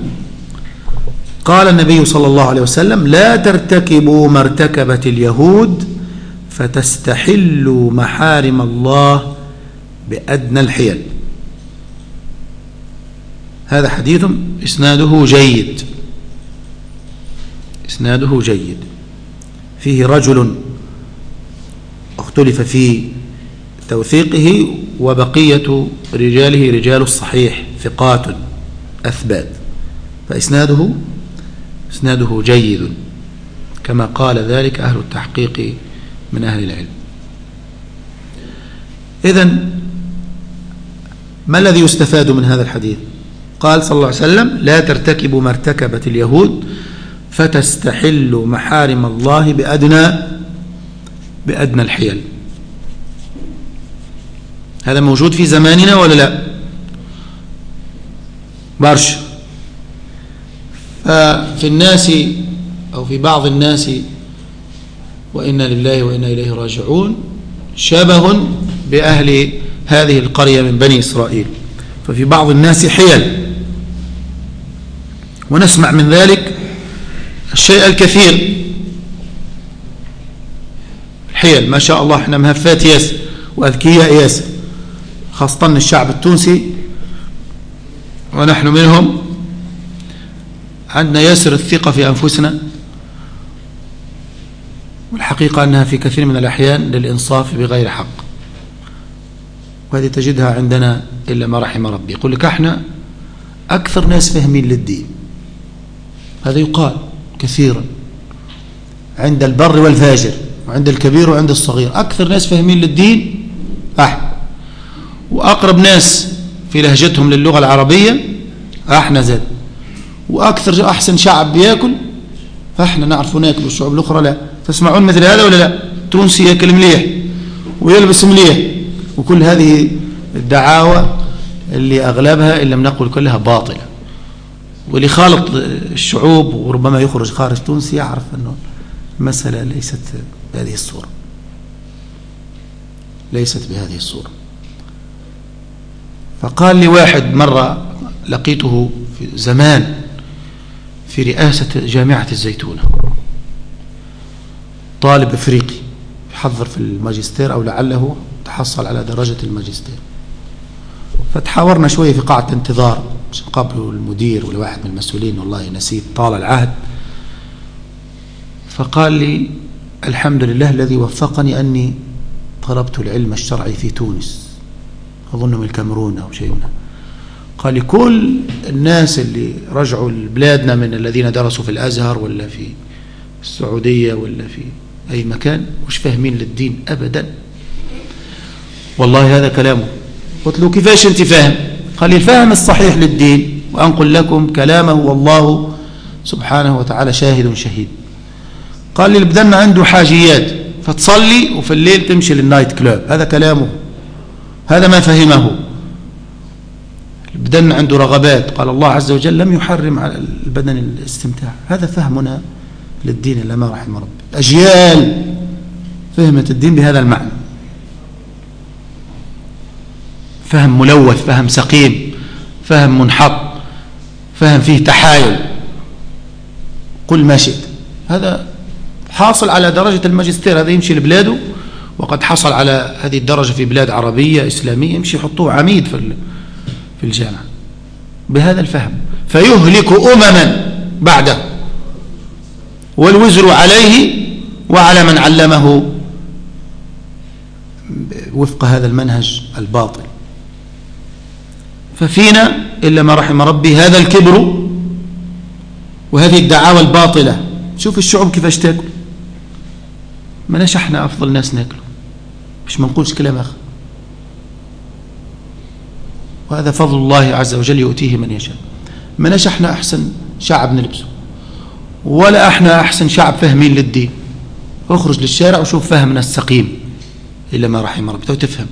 قال النبي صلى الله عليه وسلم لا ترتكبوا ما ارتكبت اليهود فتستحلوا محارم الله بأدنى الحيل. هذا حديث إسناده جيد. إسناده جيد. فيه رجل اختلف في توثيقه وبقية رجاله رجال الصحيح ثقات أثبات. فإسناده إسناده جيد. كما قال ذلك أهل التحقيق من أهل العلم. إذن ما الذي يستفاد من هذا الحديث؟ قال صلى الله عليه وسلم لا ترتكبوا ما ارتكبت اليهود فتستحلوا محارم الله بأدنى بأدنى الحيل. هذا موجود في زماننا ولا لا؟ برش ففي الناس أو في بعض الناس وإنا لله وإنا إليه راجعون شبه بأهل هذه القرية من بني إسرائيل. ففي بعض الناس حيل. ونسمع من ذلك الشيء الكثير. حيل. ما شاء الله إحنا مهفات ياسر وأذكياء ياسر خاصة الشعب التونسي. ونحن منهم عندنا ياسر الثقة في أنفسنا. والحقيقة أنها في كثير من الأحيان للإنصاف بغير حق. وهذه تجدها عندنا إلا ما رحم ربي. يقول لك إحنا أكثر ناس فهمين للدين. هذا يقال كثيرا. عند البر والفاجر وعند الكبير وعند الصغير. أكثر ناس فهمين للدين أحنا وأقرب ناس في لهجتهم للغة العربية أحنا زاد. وأكثر أحسن شعب بياكل فإحنا نعرف نأكل. والشعوب الأخرى لا. تسمعون مثل هذا ولا لا؟ تونسي يأكل مليح ويلبس مليح. وكل هذه الدعاوى اللي أغلبها إن لم نقل كلها باطلة. واللي خالط الشعوب وربما يخرج خارج تونس يعرف أنه المسألة ليست بهذه الصورة. ليست بهذه الصورة. فقال لي واحد مرة لقيته في زمان في رئاسة جامعة الزيتونة. طالب إفريقي يحضر في الماجستير أو لعله تحصل على درجة الماجستير. فتحاورنا شوية في قاعة انتظار قبل المدير ولا واحد من المسؤولين والله نسيت طال العهد. فقال لي الحمد لله الذي وفقني أني طلبت العلم الشرعي في تونس. أظن من الكاميرون أو شيء منها قال لي كل الناس اللي رجعوا لبلادنا من الذين درسوا في الأزهر ولا في السعودية ولا في أي مكان مش فاهمين للدين أبدا. والله هذا كلامه. قلت له كيفاش أنت فاهم؟ قال لي الفهم الصحيح للدين وأنقل لكم كلامه والله سبحانه وتعالى شاهد شهيد. قال لي البدن عنده حاجيات فتصلي وفي الليل تمشي للنايت كلاب هذا كلامه. هذا ما فهمه. البدن عنده رغبات. قال الله عز وجل لم يحرم على البدن الاستمتاع. هذا فهمنا للدين إلا ما رحم ربي. أجيال فهمت الدين بهذا المعنى. فهم ملوث فهم سقيم فهم منحط فهم فيه تحايل. قل ما شئت. هذا حاصل على درجة الماجستير هذا يمشي لبلاده وقد حصل على هذه الدرجة في بلاد عربية إسلامية يمشي يحطوه عميد في في الجامعة. بهذا الفهم. فيهلك أمما بعده. والوزر عليه وعلى من علمه. وفق هذا المنهج الباطل. ففينا إلا ما رحم ربي هذا الكبر وهذه الدعاوى الباطلة. شوف الشعوب كيفاش تاكل. ما إحنا أفضل ناس ناكله مش ما نقولش كلام آخر. وهذا فضل الله عز وجل يؤتيه من يشاء. ما إحنا أحسن شعب نلبسه. ولا إحنا أحسن شعب فاهمين للدين. اخرج للشارع وشوف فهمنا السقيم. إلا ما رحم ربك وتفهم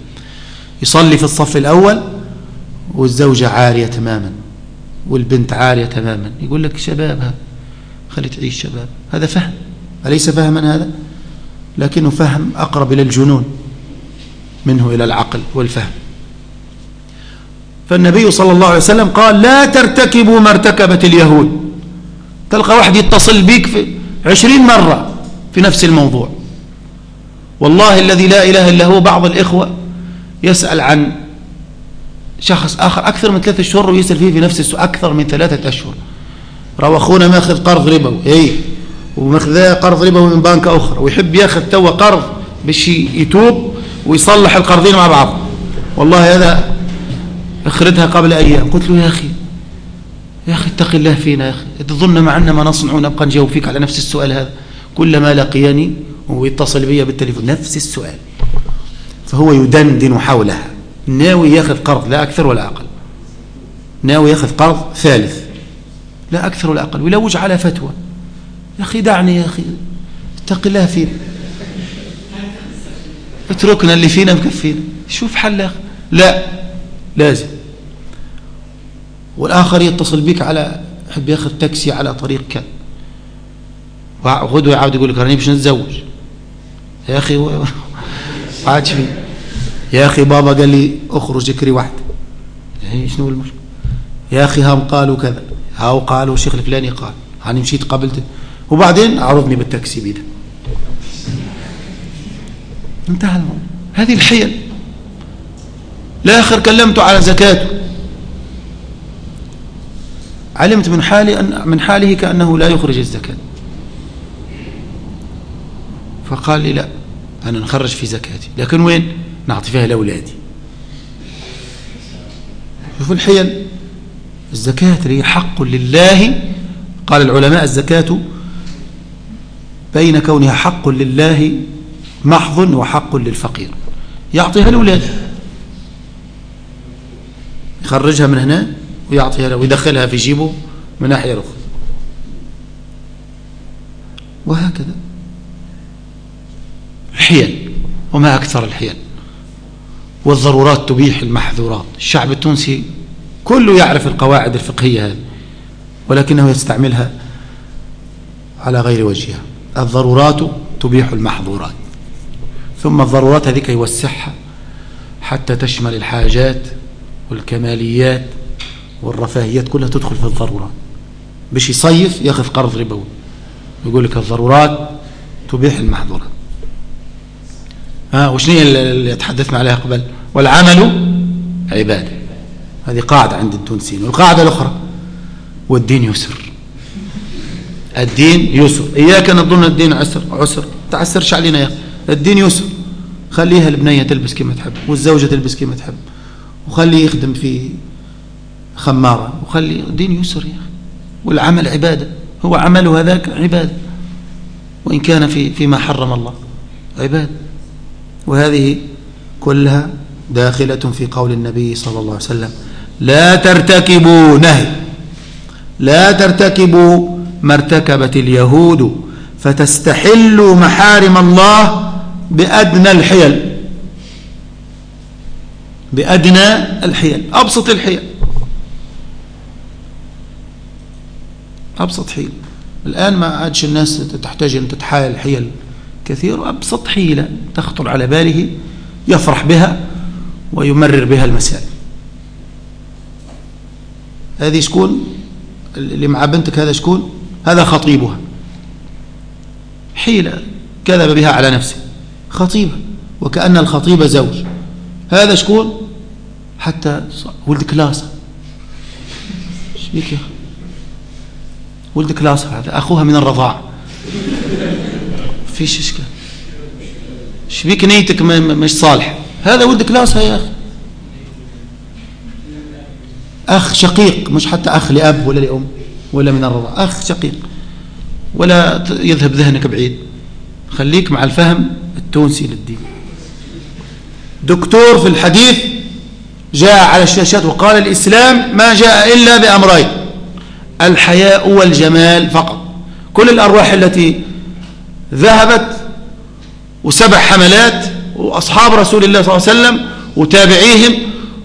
يصلي في الصف الأول والزوجة عارية تماما والبنت عارية تماما. يقول لك شباب هذا خلي تعيش شباب. هذا فهم. أليس فهما هذا؟ لكنه فهم أقرب إلى الجنون منه إلى العقل والفهم. فالنبي صلى الله عليه وسلم قال لا ترتكبوا ما ارتكبت اليهود. تلقى واحد يتصل بك في عشرين مرة في نفس الموضوع. والله الذي لا إله إلا هو بعض الإخوة يسأل عن شخص آخر أكثر من ثلاثة أشهر ويسأل فيه في نفس السؤال أكثر من ثلاثة أشهر. روى أخونا ماخذ قرض ربوي إيه. وماخذ قرض ربوي من بنك أخرى ويحب ياخذ توا قرض باش يتوب ويصلح القرضين مع بعض. والله هذا أخرتها قبل أيام. قلت له يا أخي يا أخي اتق الله فينا يا أخي. تظن معنا ما نصنع ونبقى نجاوب فيك على نفس السؤال هذا. كلما لقيني ويتصل بي بالتليفون. نفس السؤال. فهو يدندن حولها. ناوي ياخذ قرض لا أكثر ولا أقل. ناوي ياخذ قرض ثالث لا أكثر ولا أقل. ويلوج على فتوى. يا أخي دعني يا أخي اتق الله فينا. اتركنا اللي فينا مكفينا. شوف حل لا لازم. والآخر يتصل بك على يحب ياخذ تاكسي على طريق كذا وغدوة يعاود يقول لك راني باش نتزوج. يا أخي عاد فيه. يا أخي بابا قال لي أخرج اكري واحد. يعني شنو المشكلة؟ يا أخي هم قالوا كذا. هاو قالوا الشيخ الفلاني قال. أنا مشيت قابلته وبعدين عرضني بالتاكسي بيده. انتهى الموضوع. هذه الحيل. الآخر كلمته على زكاته. علمت من حالي أن من حاله كأنه لا يخرج الزكاة. فقال لي لا أنا نخرج في زكاتي. لكن وين؟ نعطي فيها لأولادي. شوفوا الحيل. الزكاة هي حق لله. قال العلماء الزكاة بين كونها حق لله محض وحق للفقير. يعطيها لأولاده يخرجها من هنا ويعطيها له ويدخلها في جيبه من ناحية أخرى. وهكذا. حيل وما أكثر الحيل. والضرورات تبيح المحذورات. الشعب التونسي كله يعرف القواعد الفقهية هذه ولكنه يستعملها على غير وجهها. الضرورات تبيح المحظورات. ثم الضرورات هذيك يوسعها حتى تشمل الحاجات والكماليات والرفاهيات كلها تدخل في الضرورات. باش يصيف ياخذ قرض ربوي. يقول لك الضرورات تبيح المحظورات. ها وشنو اللي تحدثنا عليها قبل؟ والعمل عبادة. هذه قاعدة عند التونسيين. والقاعدة الأخرى والدين يسر. الدين يسر. إياك نظن الدين عسر عسر. تعسرش علينا يا الدين يسر. خليها البنية تلبس كما تحب والزوجة تلبس كما تحب. وخليه يخدم في خمارة. وخلي الدين يسر يا أخي. والعمل عبادة. هو عمله هذاك عبادة. وإن كان في فيما حرم الله عبادة. وهذه كلها داخلة في قول النبي صلى الله عليه وسلم. لا ترتكبوا نهي. لا ترتكبوا ما ارتكبت اليهود فتستحلوا محارم الله بأدنى الحيل. بأدنى الحيل. أبسط الحيل. أبسط حيل. الآن ما عادش الناس تحتاج أن تتحايل حيل. كثير أبسط حيلة تخطر على باله يفرح بها ويمرر بها المسائل هذه شكون؟ اللي مع بنتك هذا شكون؟ هذا خطيبها. حيلة كذب بها على نفسه. خطيبة وكأن الخطيب زوج. هذا شكون؟ حتى ولد كلاسة. يا ولد كلاسة هذا أخوها من الرضاعة فيش إشكال. إيش بيك نيتك مش صالح؟ هذا ولد كلاسة يا أخي. أخ شقيق مش حتى أخ لأب ولا لأم ولا من الرضاعة أخ شقيق. ولا يذهب ذهنك بعيد. خليك مع الفهم التونسي للدين. دكتور في الحديث جاء على الشاشات وقال الإسلام ما جاء إلا بأمرين الحياء والجمال فقط. كل الأرواح التي ذهبت وسبع حملات وأصحاب رسول الله صلى الله عليه وسلم وتابعيهم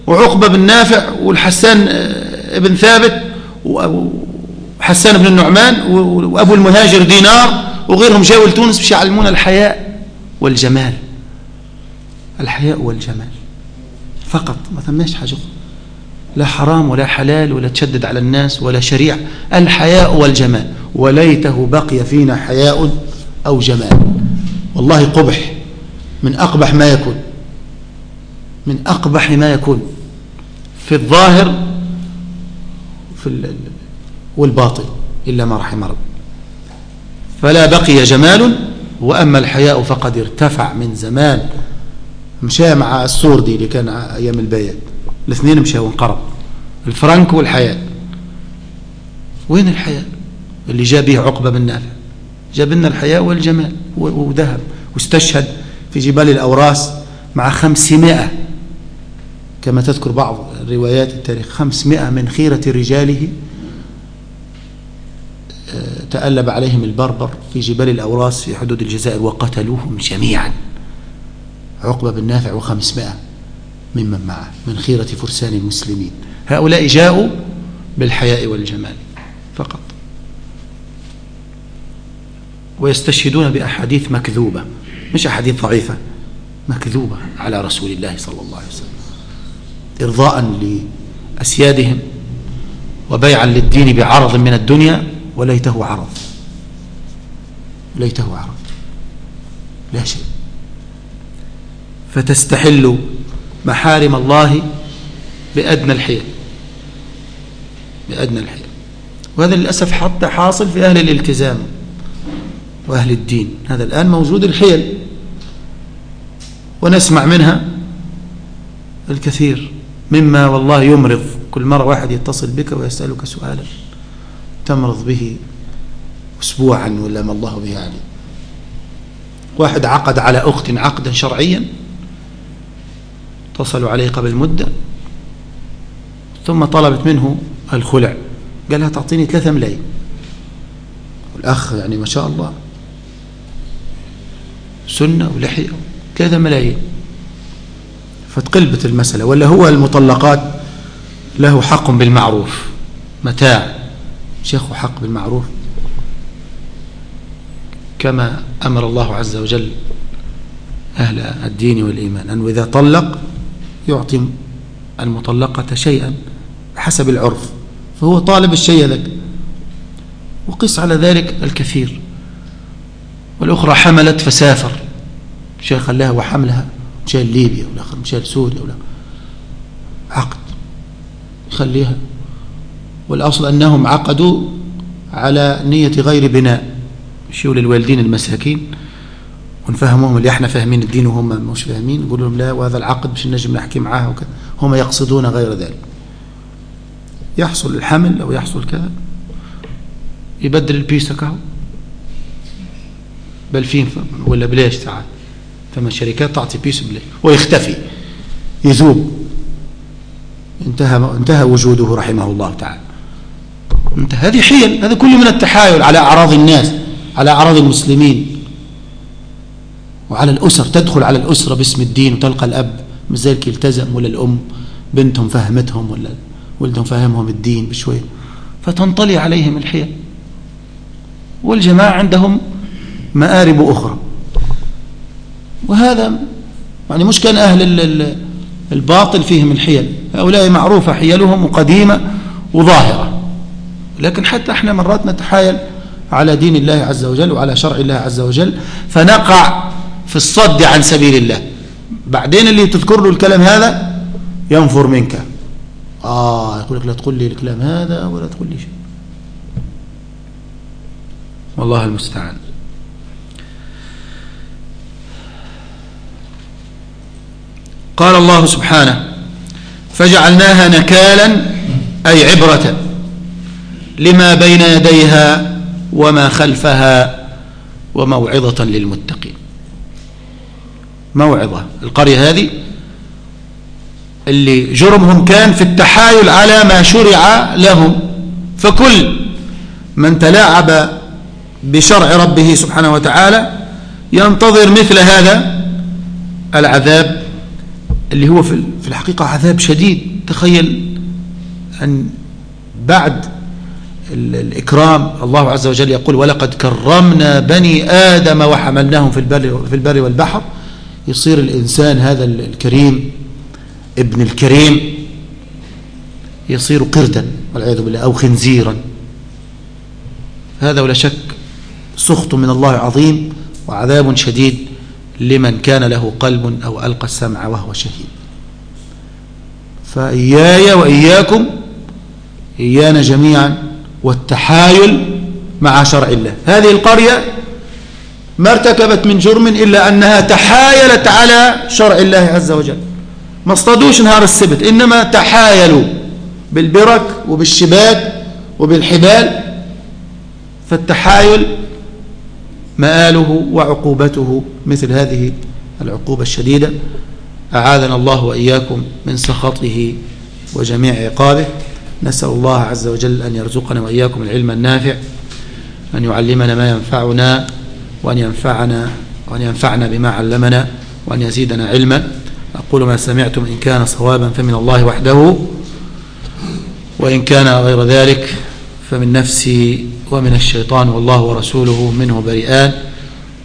وعقبة بن نافع والحسان آه، بن ثابت وحسان بن النعمان وأبو المهاجر دينار وغيرهم جاءوا لتونس باش يعلمونا الحياء والجمال. الحياء والجمال. فقط ما ثماش حاجة لا حرام ولا حلال ولا تشدد على الناس ولا شريعة. الحياء والجمال. وليته بقي فينا حياء أو جمال. والله قبح من أقبح ما يكون من أقبح ما يكون في الظاهر في والباطن إلا ما رحم رب فلا بقي جمال وأما الحياء فقد ارتفع من زمان. مشى مع السور دي اللي كان أيام البيات. الاثنين مشى وانقرض. الفرنك والحياء. وين الحياء؟ اللي جاء به عقبة بن نافع. جاب لنا الحياء والجمال وذهب. واستشهد في جبال الأوراس مع خمسمائة. كما تذكر بعض روايات التاريخ خمسمائة من خيرة رجاله آه، تألب عليهم البربر في جبال الأوراس في حدود الجزائر وقتلوهم جميعا. عقبة بن نافع وخمسمائة ممن معه من خيرة فرسان المسلمين. هؤلاء جاءوا بالحياء والجمال فقط. ويستشهدون بأحاديث مكذوبة. مش أحاديث ضعيفة. مكذوبة على رسول الله صلى الله عليه وسلم. إرضاء لأسيادهم وبيعا للدين بعرض من الدنيا. وليته عرض. ليته عرض. لا شيء. فتستحل محارم الله بأدنى الحيل. بأدنى الحيل. وهذا للأسف حتى حاصل في أهل الالتزام. وأهل الدين. هذا الآن موجود الحيل. ونسمع منها الكثير. مما والله يمرض. كل مرة واحد يتصل بك ويسألك سؤالا. تمرض به أسبوعا ولا ما الله به عليه واحد عقد على أخت عقدا شرعيا. اتصلوا عليه قبل مدة. ثم طلبت منه الخلع. قال لها تعطيني ثلاثة ملايين. والأخ يعني ما شاء الله سنة ولحية ثلاثة ملايين. فتقلبت المسألة ولا هو المطلقات له حق بالمعروف؟ متاع شيخ حق بالمعروف. كما أمر الله عز وجل أهل الدين والإيمان أنه إذا طلق يعطي المطلقة شيئا حسب العرف فهو طالب الشيء ذاك. وقس على ذلك الكثير. والأخرى حملت فسافر. شيء خلاها وحملها مشان ليبيا والآخر مشان سوريا ولا عقد. يخليها. والأصل أنهم عقدوا على نية غير بناء. شيوا للوالدين المساكين ونفهمهم اللي إحنا فاهمين الدين وهم مش فاهمين. نقول لهم لا وهذا العقد مش نجم نحكي معاه وكذا. هم يقصدون غير ذلك. يحصل الحمل أو يحصل كذا. يبدل البيسة بل فين ولا بلاش تعال. فما الشركات تعطي بيس بلاش ويختفي. يذوب. انتهى انتهى وجوده رحمه الله تعالى انت هذه حيل. هذا كله من التحايل على أعراض الناس على أعراض المسلمين. وعلى الأسر. تدخل على الأسرة باسم الدين وتلقى الأب. ذلك يلتزم ولا الأم. بنتهم فهمتهم ولا ولدهم فهمهم الدين بشوية فتنطلي عليهم الحيل. والجماعة عندهم مآرب أخرى. وهذا يعني مش كان أهل الباطل فيهم الحيل. هؤلاء معروفة حيلهم وقديمة وظاهرة. لكن حتى إحنا مرات نتحايل على دين الله عز وجل وعلى شرع الله عز وجل فنقع في الصد عن سبيل الله. بعدين اللي تذكر له الكلام هذا ينفر منك. آه يقول لك لا تقول لي الكلام هذا ولا تقول لي شيء. والله المستعان. قال الله سبحانه فجعلناها نكالا أي عبرة لما بين يديها وما خلفها وموعظة للمتقين. موعظة. القرية هذه اللي جرمهم كان في التحايل على ما شرع لهم. فكل من تلاعب بشرع ربه سبحانه وتعالى ينتظر مثل هذا العذاب اللي هو في الحقيقة عذاب شديد. تخيل أن بعد الإكرام الله عز وجل يقول ولقد كرمنا بني آدم وحملناهم في البر, في البر والبحر. يصير الإنسان هذا الكريم ابن الكريم يصير قردا والعياذ بالله أو خنزيرا. هذا ولا شك سخط من الله عظيم وعذاب شديد. لمن كان له قلب أو ألقى السمع وهو شهيد. فإياي وإياكم إيانا جميعا والتحايل مع شرع الله. هذه القرية ما ارتكبت من جرم إلا أنها تحايلت على شرع الله عز وجل. ما اصطادوش نهار السبت إنما تحايلوا بالبرك وبالشباك وبالحبال. فالتحايل مآله وعقوبته مثل هذه العقوبة الشديدة. أعاذنا الله وإياكم من سخطه وجميع عقابه. نسأل الله عز وجل أن يرزقنا وإياكم العلم النافع أن يعلمنا ما ينفعنا وأن ينفعنا وأن ينفعنا بما علمنا وأن يزيدنا علما. أقول ما سمعتم إن كان صوابا فمن الله وحده وإن كان غير ذلك فمن نفسي ومن الشيطان والله ورسوله منه بريئان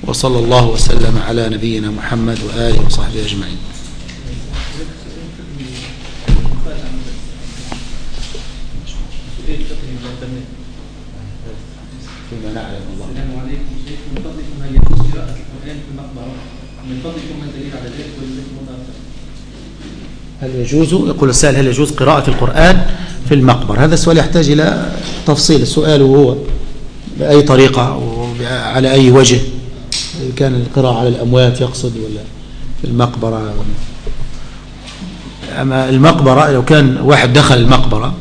وصلى الله وسلم على نبينا محمد وآله وصحبه أجمعين فيما الله السلام عليكم شيخ من فضلكم هل يجوز قراءة القرآن في المقبرة؟ من فضلكم ما على ذلك؟ هل يجوز يقول السائل هل يجوز قراءة القرآن في المقبر هذا السؤال يحتاج إلى تفصيل. السؤال هو بأي طريقة وعلى أي وجه؟ كان القراءة على الأموات يقصد ولا في المقبرة؟ أما المقبرة لو كان واحد دخل المقبرة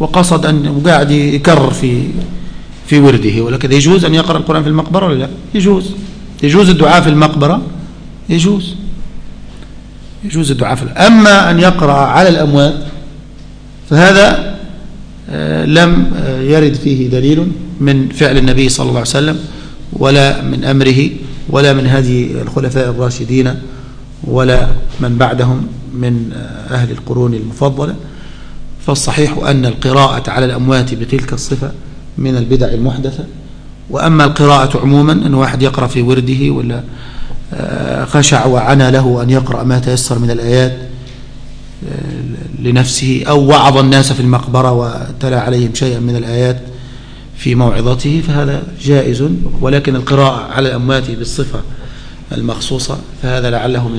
وقصد أن وقاعد يكرر في في ورده ولكن يجوز أن يقرأ القرآن في المقبرة ولا لا؟ يجوز. يجوز الدعاء في المقبرة؟ يجوز. يجوز الدعاء في أما أن يقرأ على الأموات فهذا آه، لم آه، يرد فيه دليل من فعل النبي صلى الله عليه وسلم ولا من أمره ولا من هذه الخلفاء الراشدين ولا من بعدهم من آه، أهل القرون المفضلة. فالصحيح أن القراءة على الأموات بتلك الصفة من البدع المحدثة. وأما القراءة عموما أن واحد يقرأ في ورده ولا خشع وعنى له أن يقرأ ما تيسر من الآيات لنفسه أو وعظ الناس في المقبرة وتلا عليهم شيئا من الآيات في موعظته فهذا جائز ولكن القراءة على الأموات بالصفة المخصوصة فهذا لعله من